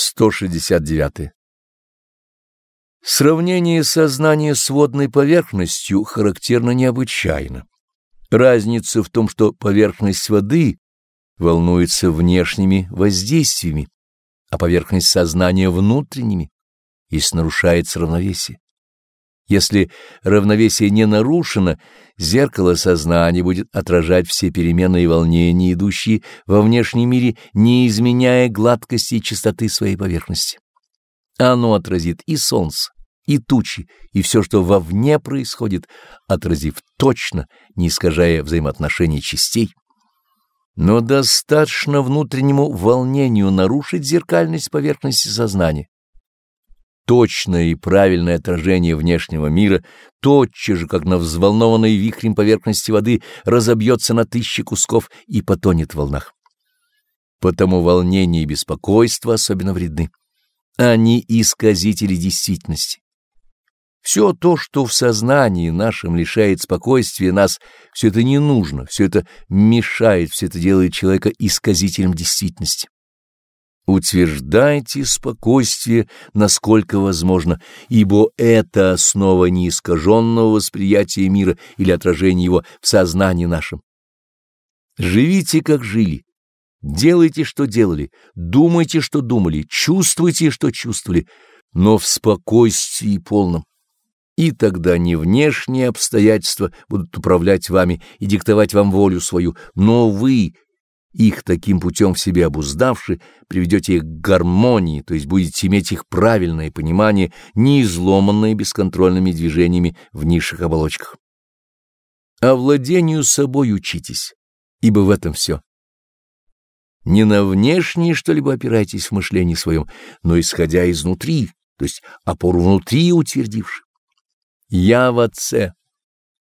169. Сравнение сознания с водной поверхностью характерно необычайно. Разница в том, что поверхность воды волнуется внешними воздействиями, а поверхность сознания — внутренними, если нарушается равновесие. Если равновесие не нарушено, зеркало сознания будет отражать все переменные волнения, идущие во внешнем мире, не изменяя гладкости и чистоты своей поверхности. Оно отразит и солнце, и тучи, и все, что вовне происходит, отразив точно, не искажая взаимоотношений частей. Но достаточно внутреннему волнению нарушить зеркальность поверхности сознания. Точное и правильное отражение внешнего мира тотчас же, как на взволнованной вихрем поверхности воды, разобьется на тысячи кусков и потонет в волнах. Потому волнение и беспокойство особенно вредны. Они исказители действительности. Все то, что в сознании нашем лишает спокойствия нас, все это не нужно, все это мешает, все это делает человека исказителем действительности. Утверждайте спокойствие, насколько возможно, ибо это основа неискаженного восприятия мира или отражения его в сознании нашем. Живите, как жили, Делайте, что делали, думайте, что думали, чувствуйте, что чувствовали, но в спокойствии полном. И тогда не внешние обстоятельства будут управлять вами и диктовать вам волю свою, но вы, их таким путем в себе обуздавши, приведете их к гармонии, то есть будете иметь их правильное понимание, не изломанное бесконтрольными движениями в низших оболочках. Овладению собой учитесь, ибо в этом все. Не на внешнее что-либо опирайтесь в мышлении своем, но исходя изнутри, то есть опору внутри утвердивши. Я в Отце,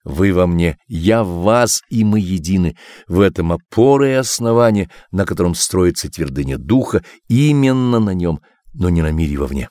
вы во мне, я в вас, и мы едины. В этом опора и основание, на котором строится твердыня духа, именно на нем, но не на мире вовне.